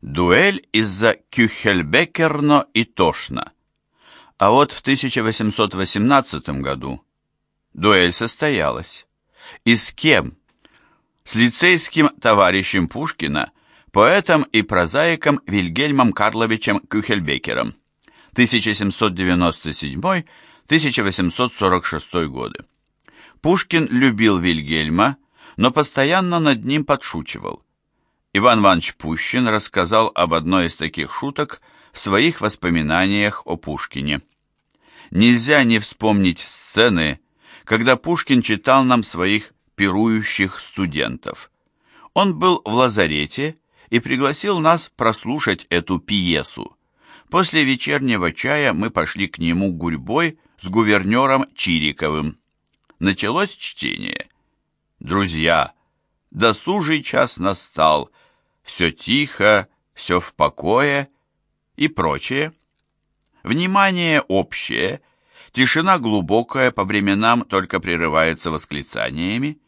Дуэль из-за Кюхельбекерно и Тошна. А вот в 1818 году дуэль состоялась. И с кем? С лицейским товарищем Пушкина, поэтом и прозаиком Вильгельмом Карловичем Кюхельбекером. 1797-1846 годы. Пушкин любил Вильгельма, но постоянно над ним подшучивал. Иван Иванович Пущин рассказал об одной из таких шуток в своих воспоминаниях о Пушкине. Нельзя не вспомнить сцены, когда Пушкин читал нам своих пирующих студентов. Он был в лазарете и пригласил нас прослушать эту пьесу. После вечернего чая мы пошли к нему гурьбой с гувернером Чириковым. Началось чтение. «Друзья, досужий час настал, все тихо, все в покое» и прочее. Внимание общее, тишина глубокая, по временам только прерывается восклицаниями.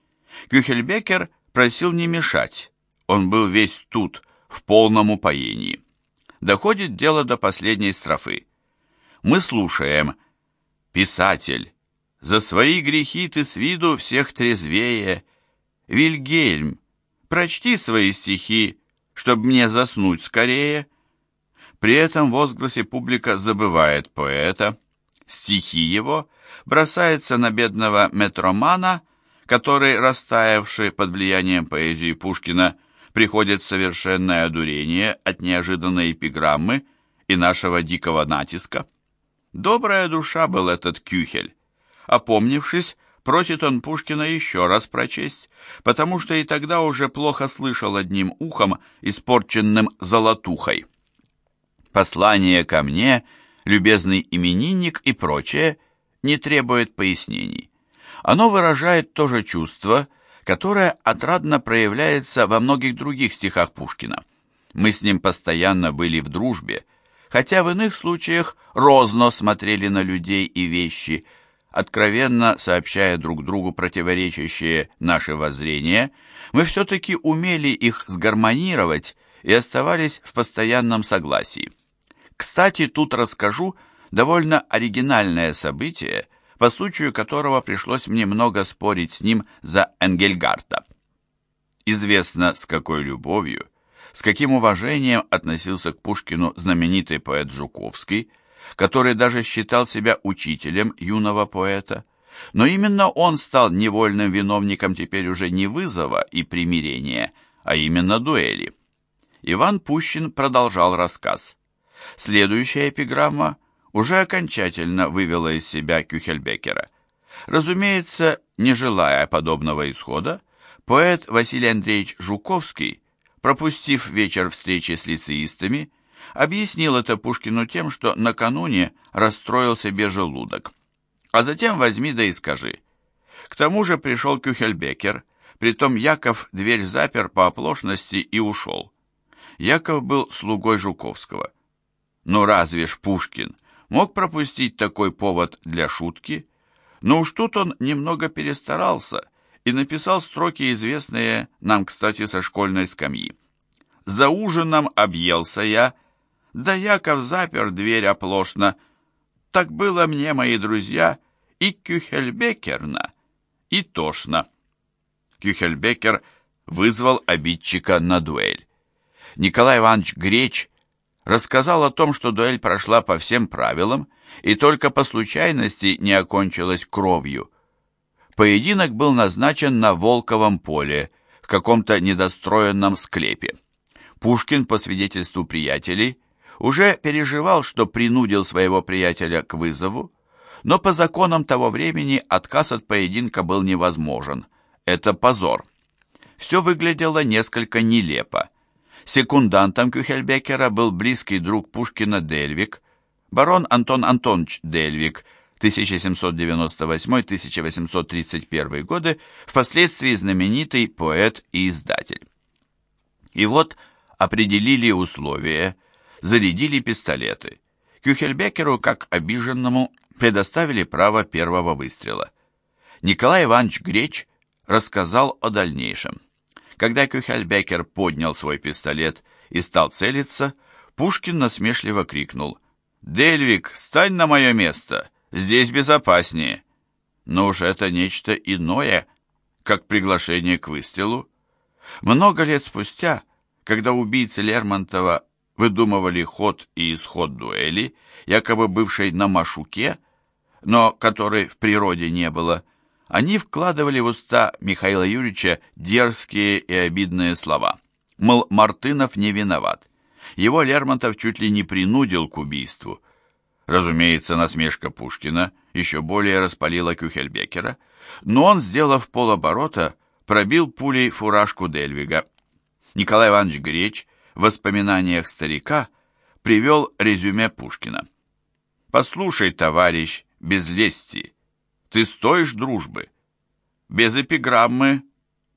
Кюхельбекер просил не мешать, он был весь тут, в полном упоении доходит дело до последней строфы. Мы слушаем «Писатель, за свои грехи ты с виду всех трезвее. Вильгельм, прочти свои стихи, чтобы мне заснуть скорее». При этом возгласе публика забывает поэта, стихи его бросается на бедного метромана, который, растаявший под влиянием поэзии Пушкина, приходит совершенное одурение от неожиданной эпиграммы и нашего дикого натиска. Добрая душа был этот Кюхель. Опомнившись, просит он Пушкина еще раз прочесть, потому что и тогда уже плохо слышал одним ухом, испорченным золотухой. Послание ко мне, любезный именинник и прочее, не требует пояснений. Оно выражает то же чувство, которая отрадно проявляется во многих других стихах Пушкина. Мы с ним постоянно были в дружбе, хотя в иных случаях розно смотрели на людей и вещи, откровенно сообщая друг другу противоречащие наши воззрения, мы все-таки умели их сгармонировать и оставались в постоянном согласии. Кстати, тут расскажу довольно оригинальное событие, по случаю которого пришлось мне много спорить с ним за Энгельгарта. Известно, с какой любовью, с каким уважением относился к Пушкину знаменитый поэт Жуковский, который даже считал себя учителем юного поэта, но именно он стал невольным виновником теперь уже не вызова и примирения, а именно дуэли. Иван Пущин продолжал рассказ. Следующая эпиграмма уже окончательно вывела из себя Кюхельбекера. Разумеется, не желая подобного исхода, поэт Василий Андреевич Жуковский, пропустив вечер встречи с лицеистами, объяснил это Пушкину тем, что накануне расстроил себе желудок. А затем возьми да и скажи. К тому же пришел Кюхельбекер, притом Яков дверь запер по оплошности и ушел. Яков был слугой Жуковского. Ну разве ж Пушкин мог пропустить такой повод для шутки, но уж тут он немного перестарался и написал строки, известные нам, кстати, со школьной скамьи. «За ужином объелся я, да Яков запер дверь оплошно. Так было мне, мои друзья, и Кюхельбекерна, и тошно». Кюхельбекер вызвал обидчика на дуэль. Николай Иванович Греч рассказал о том, что дуэль прошла по всем правилам и только по случайности не окончилась кровью. Поединок был назначен на Волковом поле, в каком-то недостроенном склепе. Пушкин, по свидетельству приятелей, уже переживал, что принудил своего приятеля к вызову, но по законам того времени отказ от поединка был невозможен. Это позор. Все выглядело несколько нелепо. Секундантом Кюхельбекера был близкий друг Пушкина Дельвик, барон Антон Антонович Дельвик, 1798-1831 годы, впоследствии знаменитый поэт и издатель. И вот определили условия, зарядили пистолеты. Кюхельбекеру, как обиженному, предоставили право первого выстрела. Николай Иванович Греч рассказал о дальнейшем. Когда Кюхельбекер поднял свой пистолет и стал целиться, Пушкин насмешливо крикнул «Дельвик, стань на мое место! Здесь безопаснее!» Но уж это нечто иное, как приглашение к выстрелу. Много лет спустя, когда убийцы Лермонтова выдумывали ход и исход дуэли, якобы бывшей на Машуке, но которой в природе не было, они вкладывали в уста Михаила Юрьевича дерзкие и обидные слова. Мол, Мартынов не виноват. Его Лермонтов чуть ли не принудил к убийству. Разумеется, насмешка Пушкина еще более распалила Кюхельбекера, но он, сделав полоборота, пробил пулей фуражку Дельвига. Николай Иванович Греч в воспоминаниях старика привел резюме Пушкина. «Послушай, товарищ, без лести, ты стоишь дружбы. Без эпиграммы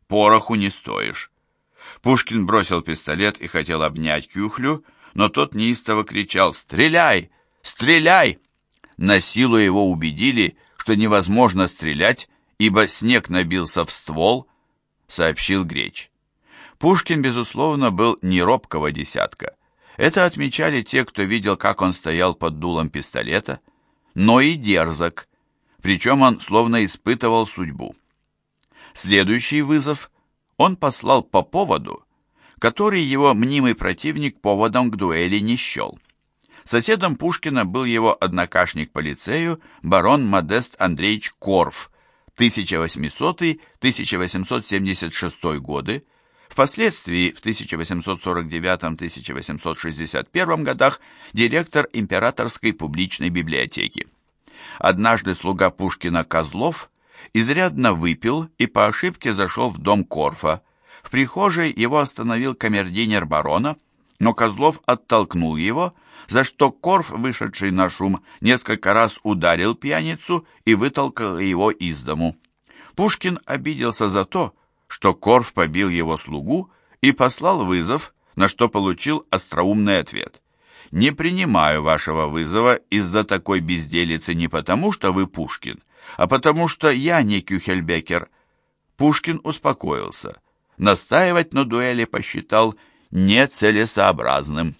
пороху не стоишь». Пушкин бросил пистолет и хотел обнять Кюхлю, но тот неистово кричал «Стреляй! Стреляй!». На силу его убедили, что невозможно стрелять, ибо снег набился в ствол, сообщил Греч. Пушкин, безусловно, был не робкого десятка. Это отмечали те, кто видел, как он стоял под дулом пистолета, но и дерзок, причем он словно испытывал судьбу. Следующий вызов он послал по поводу, который его мнимый противник поводом к дуэли не счел. Соседом Пушкина был его однокашник по лицею барон Модест Андреевич Корф, 1800-1876 годы, Впоследствии, в 1849-1861 годах, директор Императорской публичной библиотеки. Однажды слуга Пушкина Козлов изрядно выпил и по ошибке зашел в дом Корфа. В прихожей его остановил камердинер барона, но Козлов оттолкнул его, за что Корф, вышедший на шум, несколько раз ударил пьяницу и вытолкал его из дому. Пушкин обиделся за то, что Корф побил его слугу и послал вызов, на что получил остроумный ответ. «Не принимаю вашего вызова из-за такой безделицы не потому, что вы Пушкин, а потому что я не Кюхельбекер». Пушкин успокоился. Настаивать на дуэли посчитал нецелесообразным.